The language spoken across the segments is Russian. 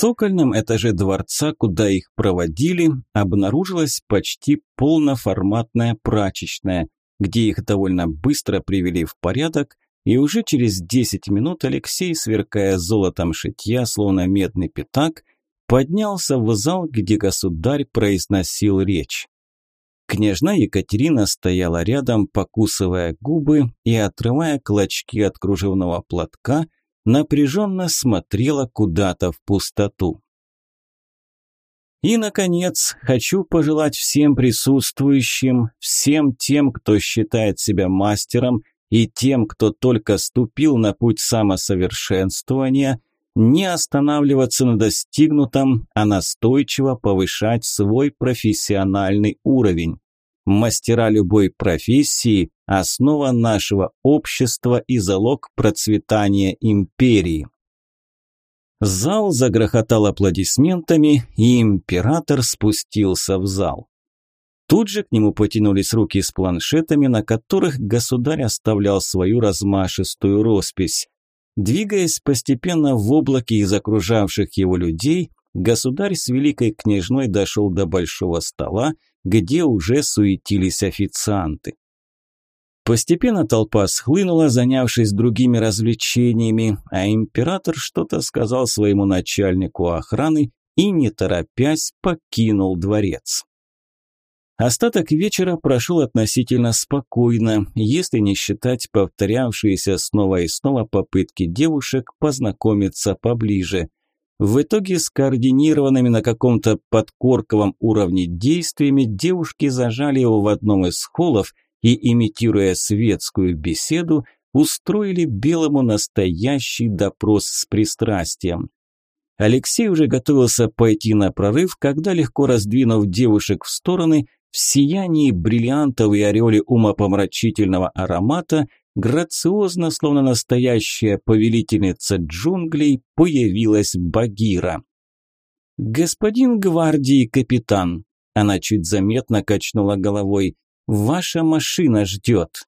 цокольном этаже дворца, куда их проводили, обнаружилась почти полноформатная прачечная, где их довольно быстро привели в порядок, и уже через 10 минут Алексей, сверкая золотом шитья, словно медный пятак, поднялся в зал, где государь произносил речь. Княжна Екатерина стояла рядом, покусывая губы и отрывая клочки от кружевного платка, напряженно смотрела куда-то в пустоту. И, наконец, хочу пожелать всем присутствующим, всем тем, кто считает себя мастером, и тем, кто только ступил на путь самосовершенствования, не останавливаться на достигнутом, а настойчиво повышать свой профессиональный уровень. Мастера любой профессии – основа нашего общества и залог процветания империи. Зал загрохотал аплодисментами, и император спустился в зал. Тут же к нему потянулись руки с планшетами, на которых государь оставлял свою размашистую роспись. Двигаясь постепенно в облаке из окружавших его людей, государь с великой княжной дошел до большого стола, где уже суетились официанты. Постепенно толпа схлынула, занявшись другими развлечениями, а император что-то сказал своему начальнику охраны и, не торопясь, покинул дворец. Остаток вечера прошел относительно спокойно, если не считать повторявшиеся снова и снова попытки девушек познакомиться поближе. В итоге скоординированными на каком-то подкорковом уровне действиями девушки зажали его в одном из холлов и, имитируя светскую беседу, устроили Белому настоящий допрос с пристрастием. Алексей уже готовился пойти на прорыв, когда, легко раздвинув девушек в стороны, в сиянии бриллиантов и ореоле умопомрачительного аромата грациозно, словно настоящая повелительница джунглей, появилась Багира. «Господин гвардии капитан», – она чуть заметно качнула головой, – «ваша машина ждет».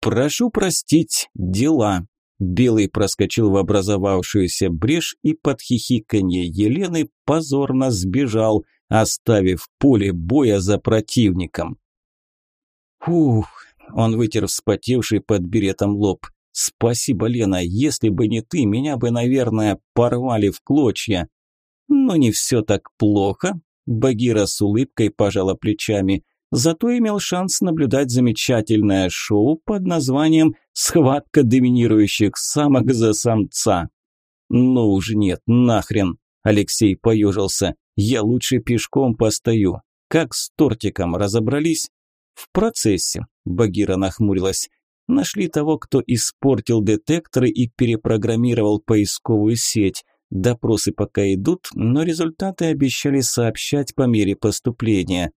«Прошу простить, дела», Белый проскочил в образовавшуюся брешь и под хихиканье Елены позорно сбежал, оставив поле боя за противником. Ух, он вытер вспотевший под беретом лоб. Спасибо, Лена, если бы не ты, меня бы, наверное, порвали в клочья. Но не все так плохо. Багира с улыбкой пожала плечами. Зато имел шанс наблюдать замечательное шоу под названием «Схватка доминирующих самок за самца». Ну уж нет, нахрен. Алексей поежился. Я лучше пешком постою. Как с тортиком разобрались? В процессе, Багира нахмурилась. Нашли того, кто испортил детекторы и перепрограммировал поисковую сеть. Допросы пока идут, но результаты обещали сообщать по мере поступления.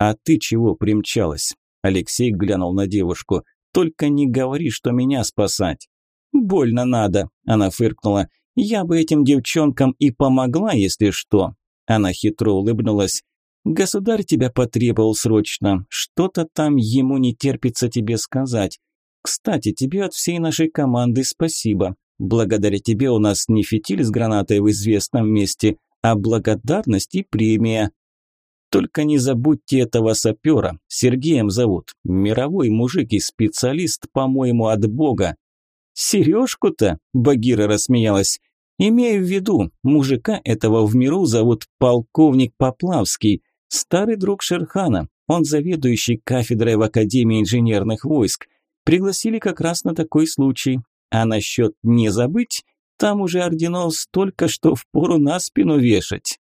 «А ты чего примчалась?» Алексей глянул на девушку. «Только не говори, что меня спасать». «Больно надо», – она фыркнула. «Я бы этим девчонкам и помогла, если что». Она хитро улыбнулась. «Государь тебя потребовал срочно. Что-то там ему не терпится тебе сказать. Кстати, тебе от всей нашей команды спасибо. Благодаря тебе у нас не фитиль с гранатой в известном месте, а благодарность и премия. Только не забудьте этого сапера. Сергеем зовут. Мировой мужик и специалист, по-моему, от бога. Сережку-то? Багира рассмеялась. Имею в виду, мужика этого в миру зовут полковник Поплавский, старый друг Шерхана, он заведующий кафедрой в Академии инженерных войск. Пригласили как раз на такой случай. А насчет не забыть, там уже орденов столько, что впору на спину вешать.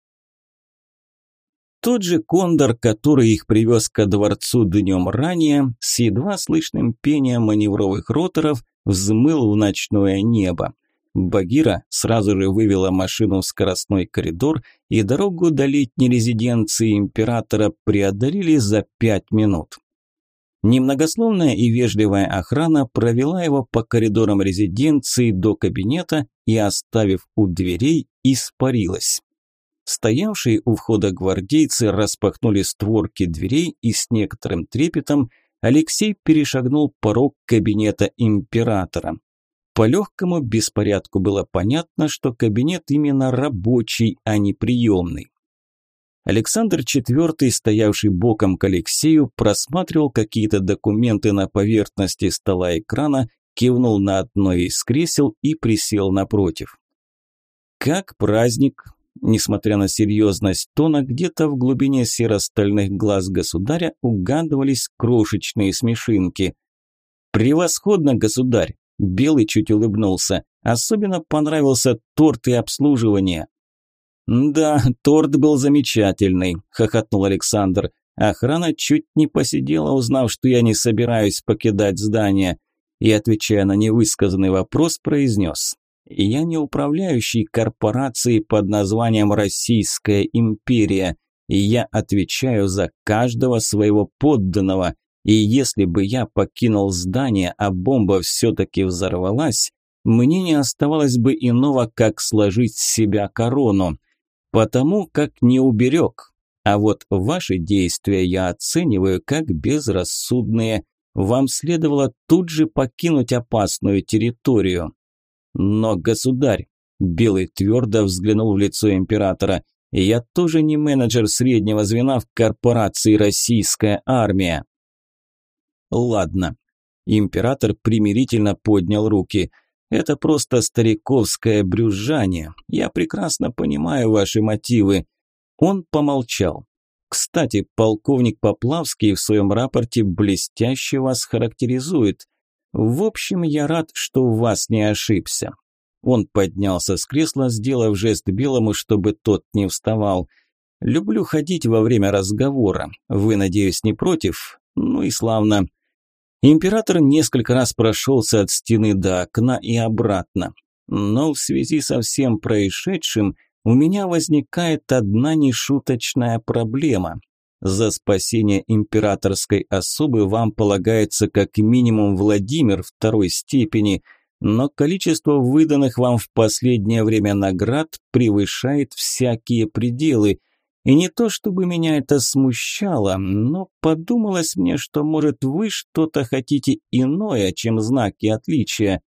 Тот же кондор, который их привез ко дворцу днем ранее, с едва слышным пением маневровых роторов, взмыл в ночное небо. Багира сразу же вывела машину в скоростной коридор, и дорогу до летней резиденции императора преодолели за пять минут. Немногословная и вежливая охрана провела его по коридорам резиденции до кабинета и, оставив у дверей, испарилась. Стоявшие у входа гвардейцы распахнули створки дверей и с некоторым трепетом Алексей перешагнул порог кабинета императора. По легкому беспорядку было понятно, что кабинет именно рабочий, а не приемный. Александр IV, стоявший боком к Алексею, просматривал какие-то документы на поверхности стола экрана, кивнул на одно из кресел и присел напротив. Как праздник, несмотря на серьезность тона, где-то в глубине серо-стальных глаз государя угадывались крошечные смешинки. «Превосходно, государь!» – Белый чуть улыбнулся. «Особенно понравился торт и обслуживание». «Да, торт был замечательный», – хохотнул Александр. Охрана чуть не посидела, узнав, что я не собираюсь покидать здание. И, отвечая на невысказанный вопрос, произнес. «Я не управляющий корпорацией под названием «Российская империя», и я отвечаю за каждого своего подданного. И если бы я покинул здание, а бомба все-таки взорвалась, мне не оставалось бы иного, как сложить с себя корону потому как не уберег. А вот ваши действия я оцениваю как безрассудные. Вам следовало тут же покинуть опасную территорию. Но, государь, Белый твердо взглянул в лицо императора, я тоже не менеджер среднего звена в корпорации «Российская армия». Ладно. Император примирительно поднял руки – это просто стариковское брюзжание. Я прекрасно понимаю ваши мотивы. Он помолчал. Кстати, полковник Поплавский в своем рапорте блестяще вас характеризует. В общем, я рад, что у вас не ошибся. Он поднялся с кресла, сделав жест Белому, чтобы тот не вставал. Люблю ходить во время разговора. Вы, надеюсь, не против? Ну и славно. Император несколько раз прошелся от стены до окна и обратно. Но в связи со всем происшедшим у меня возникает одна нешуточная проблема. За спасение императорской особы вам полагается как минимум Владимир второй степени, но количество выданных вам в последнее время наград превышает всякие пределы – и не то чтобы меня это смущало, но подумалось мне, что, может, вы что-то хотите иное, чем знаки отличия.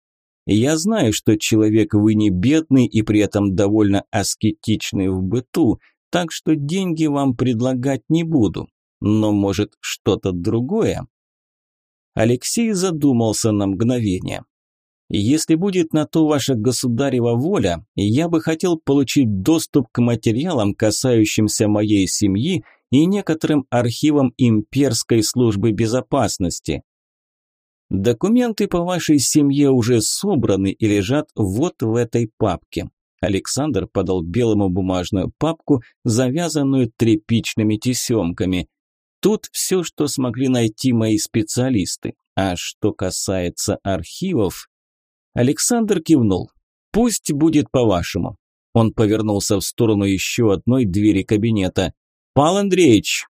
Я знаю, что человек вы не бедный и при этом довольно аскетичный в быту, так что деньги вам предлагать не буду. Но, может, что-то другое? Алексей задумался на мгновение. Если будет на то ваша государева воля, я бы хотел получить доступ к материалам, касающимся моей семьи и некоторым архивам имперской службы безопасности. Документы по вашей семье уже собраны и лежат вот в этой папке. Александр подал белому бумажную папку, завязанную тряпичными тесемками. Тут все, что смогли найти мои специалисты. А что касается архивов, Александр кивнул. «Пусть будет по-вашему». Он повернулся в сторону еще одной двери кабинета. «Пал Андреевич!»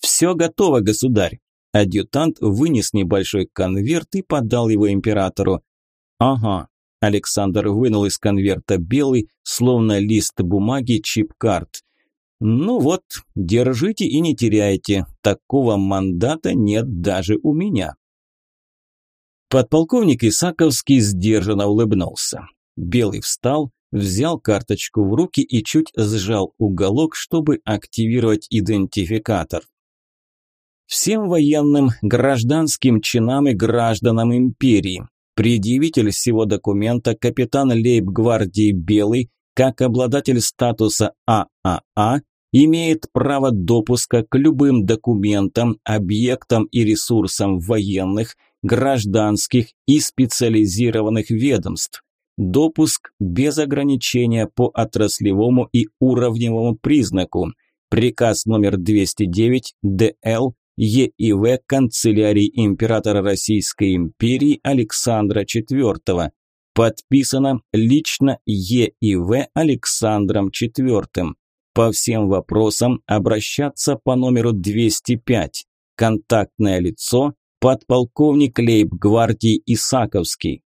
«Все готово, государь!» Адъютант вынес небольшой конверт и подал его императору. «Ага». Александр вынул из конверта белый, словно лист бумаги, чип-карт. «Ну вот, держите и не теряйте. Такого мандата нет даже у меня». Подполковник Исаковский сдержанно улыбнулся. Белый встал, взял карточку в руки и чуть сжал уголок, чтобы активировать идентификатор. Всем военным, гражданским чинам и гражданам империи. Предъявитель всего документа капитан лейб-гвардии Белый, как обладатель статуса ААА, имеет право допуска к любым документам, объектам и ресурсам военных, гражданских и специализированных ведомств. Допуск без ограничения по отраслевому и уровневому признаку. Приказ номер 209 ДЛ ЕИВ канцелярии императора Российской империи Александра IV. Подписано лично ЕИВ Александром IV. По всем вопросам обращаться по номеру 205. Контактное лицо подполковник лейб-гвардии Исаковский.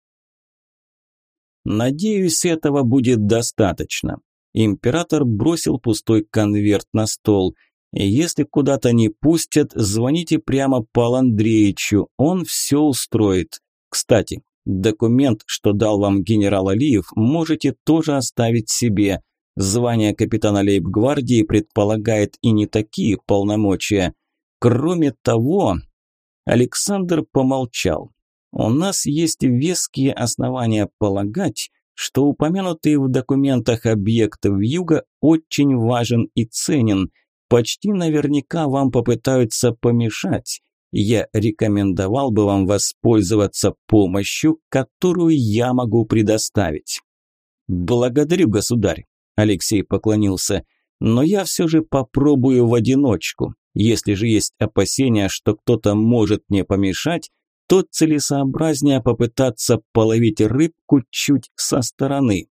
Надеюсь, этого будет достаточно. Император бросил пустой конверт на стол. Если куда-то не пустят, звоните прямо Пал Андреевичу, он все устроит. Кстати, Документ, что дал вам генерал Алиев, можете тоже оставить себе. Звание капитана лейб-гвардии предполагает и не такие полномочия. Кроме того, Александр помолчал. У нас есть веские основания полагать, что упомянутый в документах объект Юга очень важен и ценен. Почти наверняка вам попытаются помешать. Я рекомендовал бы вам воспользоваться помощью, которую я могу предоставить. Благодарю, государь. Алексей поклонился. Но я все же попробую в одиночку. Если же есть опасения, что кто-то может мне помешать, то целесообразнее попытаться половить рыбку чуть со стороны.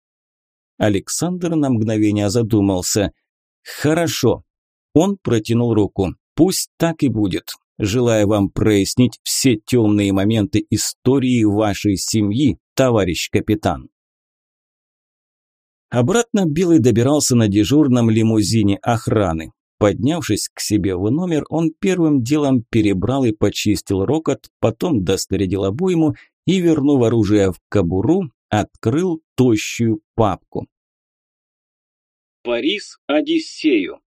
Александр на мгновение задумался. «Хорошо». Он протянул руку. «Пусть так и будет. Желаю вам прояснить все темные моменты истории вашей семьи, товарищ капитан». Обратно Белый добирался на дежурном лимузине охраны. Поднявшись к себе в номер, он первым делом перебрал и почистил рокот, потом доснарядил обойму и, вернув оружие в кобуру, открыл тощую папку. Парис Одиссею.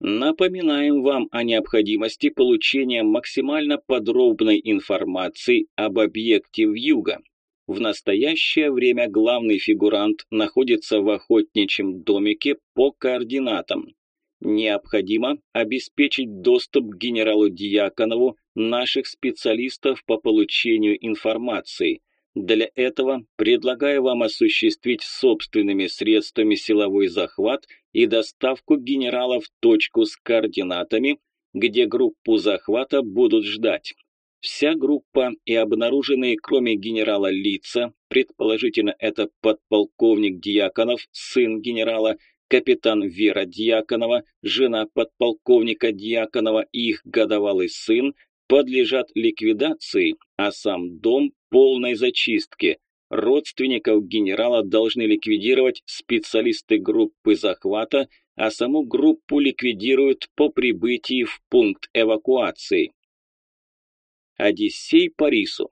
Напоминаем вам о необходимости получения максимально подробной информации об объекте в Юга. В настоящее время главный фигурант находится в охотничьем домике по координатам. Необходимо обеспечить доступ к генералу Дьяконову наших специалистов по получению информации. Для этого предлагаю вам осуществить собственными средствами силовой захват и доставку генерала в точку с координатами, где группу захвата будут ждать. Вся группа и обнаруженные кроме генерала лица, предположительно это подполковник Дьяконов, сын генерала, капитан Вера Дьяконова, жена подполковника Дьяконова и их годовалый сын, подлежат ликвидации, а сам дом – полной зачистке. Родственников генерала должны ликвидировать специалисты группы захвата, а саму группу ликвидируют по прибытии в пункт эвакуации. Одиссей Парису.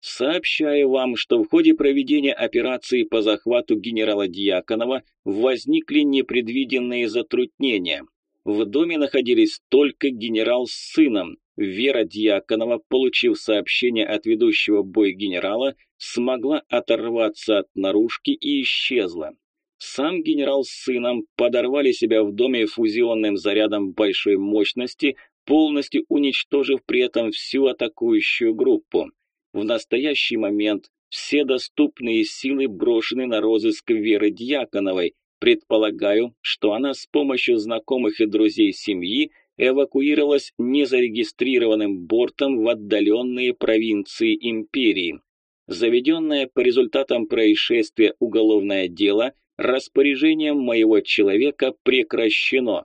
Сообщаю вам, что в ходе проведения операции по захвату генерала Дьяконова возникли непредвиденные затруднения. В доме находились только генерал с сыном. Вера Дьяконова, получив сообщение от ведущего бой генерала, смогла оторваться от наружки и исчезла. Сам генерал с сыном подорвали себя в доме фузионным зарядом большой мощности, полностью уничтожив при этом всю атакующую группу. В настоящий момент все доступные силы брошены на розыск Веры Дьяконовой. Предполагаю, что она с помощью знакомых и друзей семьи эвакуировалась незарегистрированным бортом в отдаленные провинции империи. Заведенное по результатам происшествия уголовное дело распоряжением моего человека прекращено.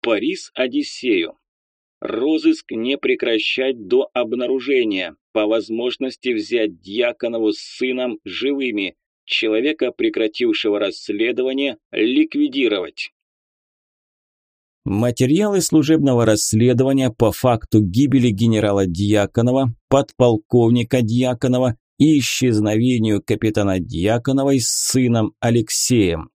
Парис Одиссею. Розыск не прекращать до обнаружения, по возможности взять Дьяконову с сыном живыми, человека, прекратившего расследование, ликвидировать. Материалы служебного расследования по факту гибели генерала Дьяконова, подполковника Дьяконова и исчезновению капитана Дьяконовой с сыном Алексеем.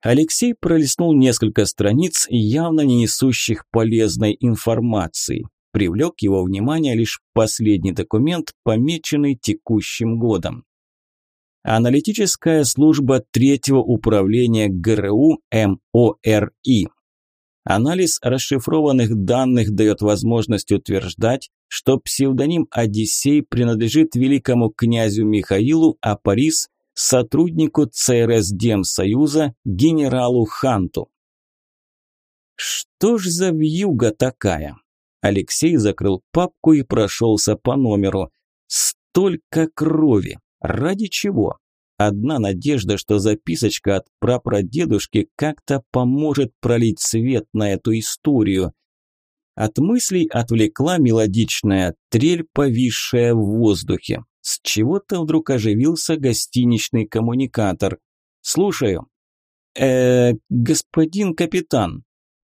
Алексей пролистнул несколько страниц, явно не несущих полезной информации. Привлек его внимание лишь последний документ, помеченный текущим годом. Аналитическая служба третьего управления ГРУ МОРИ. Анализ расшифрованных данных дает возможность утверждать, что псевдоним Одиссей принадлежит великому князю Михаилу, а Парис сотруднику ЦРС Демсоюза генералу Ханту. Что ж за вьюга такая? Алексей закрыл папку и прошелся по номеру. Столько крови. Ради чего? Одна надежда, что записочка от прапрадедушки как-то поможет пролить свет на эту историю. От мыслей отвлекла мелодичная трель, повисшая в воздухе. С чего-то вдруг оживился гостиничный коммуникатор. «Слушаю». «Э, господин капитан».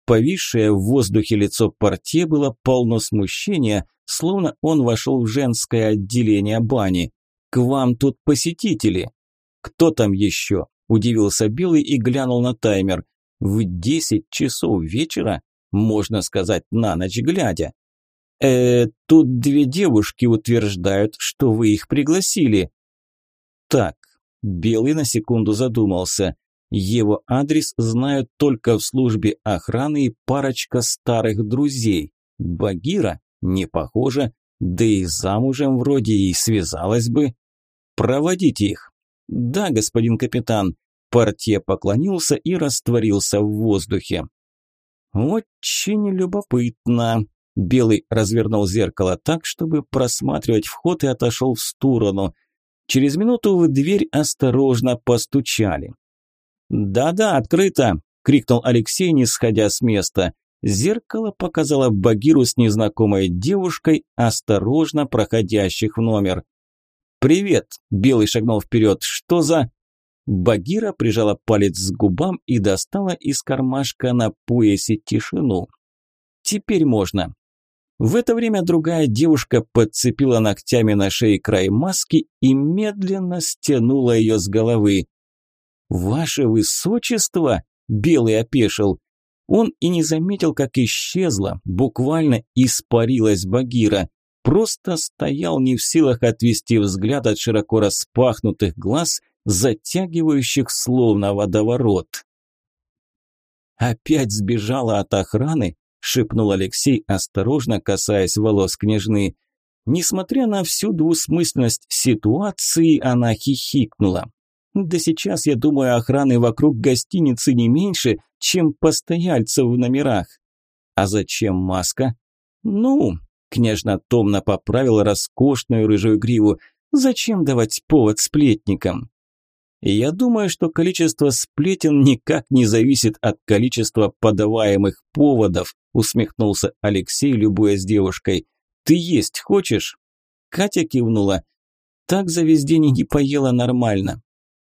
Повисшее в воздухе лицо портье было полно смущения, словно он вошел в женское отделение бани. «К вам тут посетители!» «Кто там еще?» – удивился Белый и глянул на таймер. «В десять часов вечера? Можно сказать, на ночь глядя». «Э, тут две девушки утверждают, что вы их пригласили». «Так», – Белый на секунду задумался. Его адрес знают только в службе охраны и парочка старых друзей. Багира? Не похоже. Да и замужем вроде и связалась бы. Проводите их. Да, господин капитан. Портье поклонился и растворился в воздухе. Очень любопытно. Белый развернул зеркало так, чтобы просматривать вход и отошел в сторону. Через минуту в дверь осторожно постучали. «Да-да, открыто!» – крикнул Алексей, не сходя с места. Зеркало показало Багиру с незнакомой девушкой, осторожно проходящих в номер. «Привет!» – Белый шагнул вперед. «Что за...» Багира прижала палец к губам и достала из кармашка на поясе тишину. «Теперь можно». В это время другая девушка подцепила ногтями на шее край маски и медленно стянула ее с головы. «Ваше высочество!» – Белый опешил. Он и не заметил, как исчезла, буквально испарилась Багира. Просто стоял не в силах отвести взгляд от широко распахнутых глаз, затягивающих словно водоворот. «Опять сбежала от охраны?» – шепнул Алексей, осторожно касаясь волос княжны. Несмотря на всю двусмысленность ситуации, она хихикнула. Да сейчас, я думаю, охраны вокруг гостиницы не меньше, чем постояльцев в номерах. А зачем маска? Ну, княжна томно поправила роскошную рыжую гриву. Зачем давать повод сплетникам? Я думаю, что количество сплетен никак не зависит от количества подаваемых поводов, усмехнулся Алексей, любуясь девушкой. Ты есть хочешь? Катя кивнула. Так за весь день не поела нормально.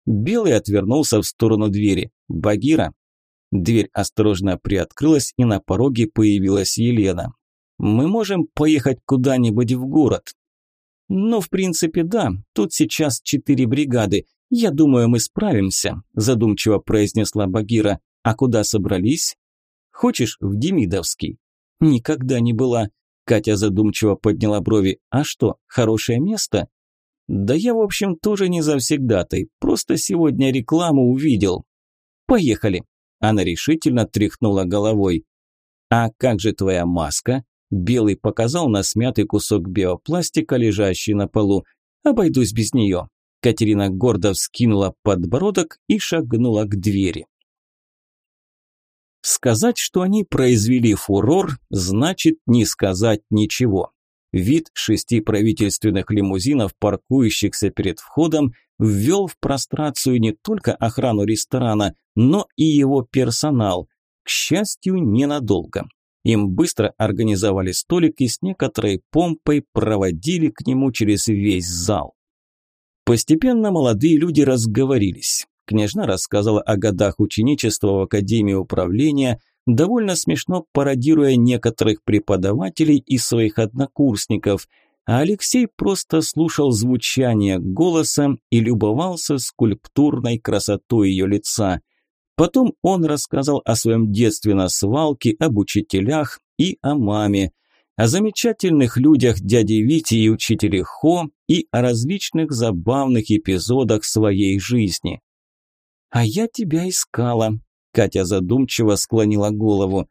Белый отвернулся в сторону двери. «Багира?» Дверь осторожно приоткрылась, и на пороге появилась Елена. «Мы можем поехать куда-нибудь в город?» «Ну, в принципе, да. Тут сейчас четыре бригады. Я думаю, мы справимся», – задумчиво произнесла Багира. «А куда собрались?» «Хочешь в Демидовский?» «Никогда не была». Катя задумчиво подняла брови. «А что, хорошее место?» Да я, в общем, тоже не завсегдатай, просто сегодня рекламу увидел. Поехали. Она решительно тряхнула головой. А как же твоя маска? Белый показал на смятый кусок биопластика, лежащий на полу. Обойдусь без нее. Катерина гордо вскинула подбородок и шагнула к двери. Сказать, что они произвели фурор, значит не сказать ничего. Вид шести правительственных лимузинов, паркующихся перед входом, ввел в прострацию не только охрану ресторана, но и его персонал. К счастью, ненадолго. Им быстро организовали столик и с некоторой помпой проводили к нему через весь зал. Постепенно молодые люди разговорились. Княжна рассказала о годах ученичества в Академии управления – довольно смешно пародируя некоторых преподавателей и своих однокурсников, а Алексей просто слушал звучание голоса и любовался скульптурной красотой ее лица. Потом он рассказал о своем детстве на свалке, об учителях и о маме, о замечательных людях дяди Вити и учителе Хо и о различных забавных эпизодах своей жизни. «А я тебя искала», Катя задумчиво склонила голову.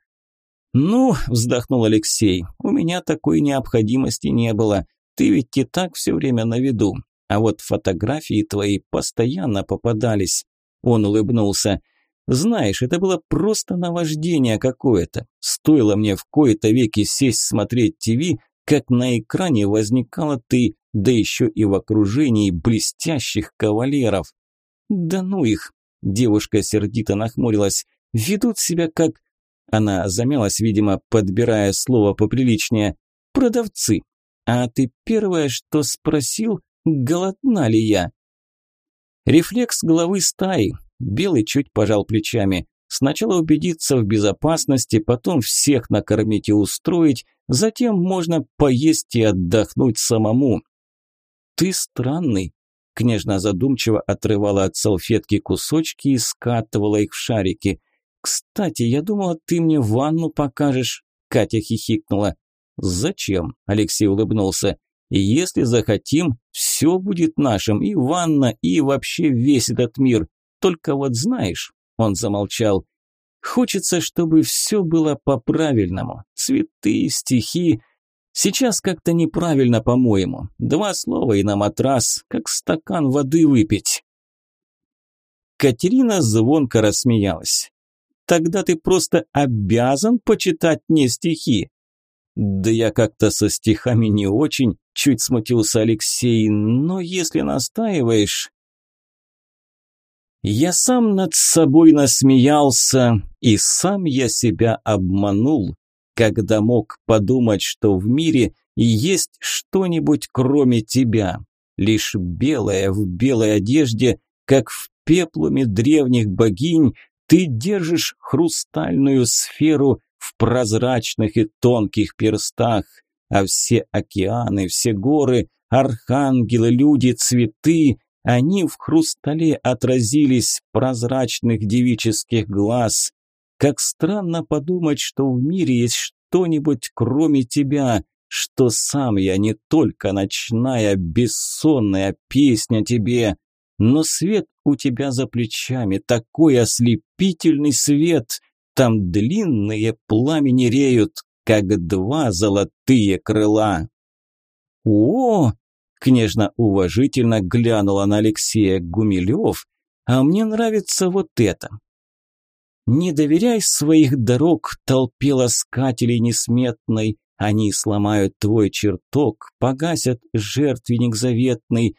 «Ну», – вздохнул Алексей, – «у меня такой необходимости не было. Ты ведь и так все время на виду. А вот фотографии твои постоянно попадались». Он улыбнулся. «Знаешь, это было просто наваждение какое-то. Стоило мне в кои-то веки сесть смотреть ТВ, как на экране возникала ты, да еще и в окружении блестящих кавалеров». «Да ну их!» Девушка сердито нахмурилась. «Ведут себя как...» Она замялась, видимо, подбирая слово поприличнее. «Продавцы. А ты первое, что спросил, голодна ли я?» Рефлекс головы стаи. Белый чуть пожал плечами. Сначала убедиться в безопасности, потом всех накормить и устроить, затем можно поесть и отдохнуть самому. Ты странный. Княжна задумчиво отрывала от салфетки кусочки и скатывала их в шарики. Кстати, я думала, ты мне ванну покажешь. Катя хихикнула. Зачем? Алексей улыбнулся. Если захотим, все будет нашим, и ванна, и вообще весь этот мир. Только вот знаешь, он замолчал. Хочется, чтобы все было по-правильному. Цветы, стихи. Сейчас как-то неправильно, по-моему. Два слова и на матрас, как стакан воды выпить. Катерина звонко рассмеялась. Тогда ты просто обязан почитать мне стихи. Да я как-то со стихами не очень, чуть смутился Алексей, но если настаиваешь... Я сам над собой насмеялся, и сам я себя обманул, когда мог подумать, что в мире есть что-нибудь кроме тебя. Лишь белая в белой одежде, как в пеплуме древних богинь, ты держишь хрустальную сферу в прозрачных и тонких перстах, а все океаны, все горы, архангелы, люди, цветы они в хрустале отразились прозрачных девических глаз. Как странно подумать, что в мире есть что-нибудь кроме тебя, что сам я не только ночная бессонная песня тебе, но свет у тебя за плечами, такой ослепительный свет, там длинные пламени реют, как два золотые крыла. О, Княжна уважительно глянула на Алексея Гумилев, а мне нравится вот это. Не доверяй своих дорог толпе ласкателей несметной, они сломают твой чертог, погасят жертвенник заветный.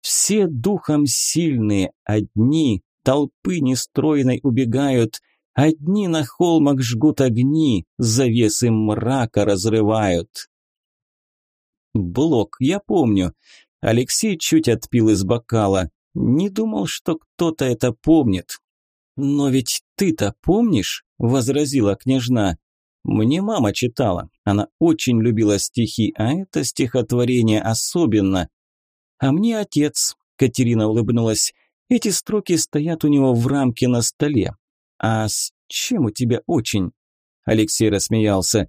Все духом сильные, одни толпы нестроенной убегают, одни на холмах жгут огни, завесы мрака разрывают. Блок, я помню. Алексей чуть отпил из бокала. Не думал, что кто-то это помнит. Но ведь ты-то помнишь, возразила княжна. Мне мама читала. Она очень любила стихи, а это стихотворение особенно. А мне отец, Катерина улыбнулась. Эти строки стоят у него в рамке на столе. А с чем у тебя очень? Алексей рассмеялся.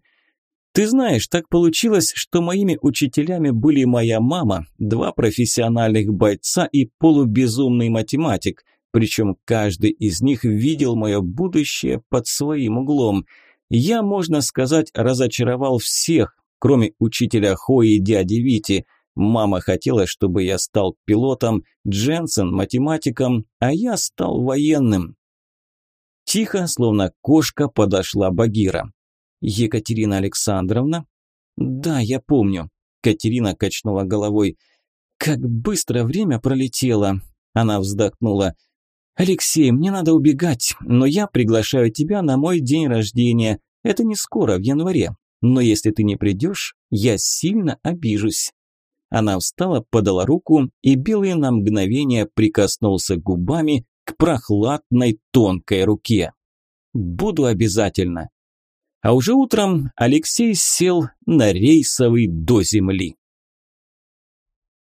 Ты знаешь, так получилось, что моими учителями были моя мама, два профессиональных бойца и полубезумный математик, причем каждый из них видел мое будущее под своим углом. Я, можно сказать, разочаровал всех, кроме учителя Хои и дяди Вити. Мама хотела, чтобы я стал пилотом, Дженсен – математиком, а я стал военным. Тихо, словно кошка, подошла Багира. Екатерина Александровна? Да, я помню. Катерина качнула головой. Как быстро время пролетело. Она вздохнула. Алексей, мне надо убегать, но я приглашаю тебя на мой день рождения. Это не скоро, в январе. Но если ты не придешь, я сильно обижусь. Она встала, подала руку, и Белый на мгновение прикоснулся губами к прохладной тонкой руке. «Буду обязательно». А уже утром Алексей сел на рейсовый до земли.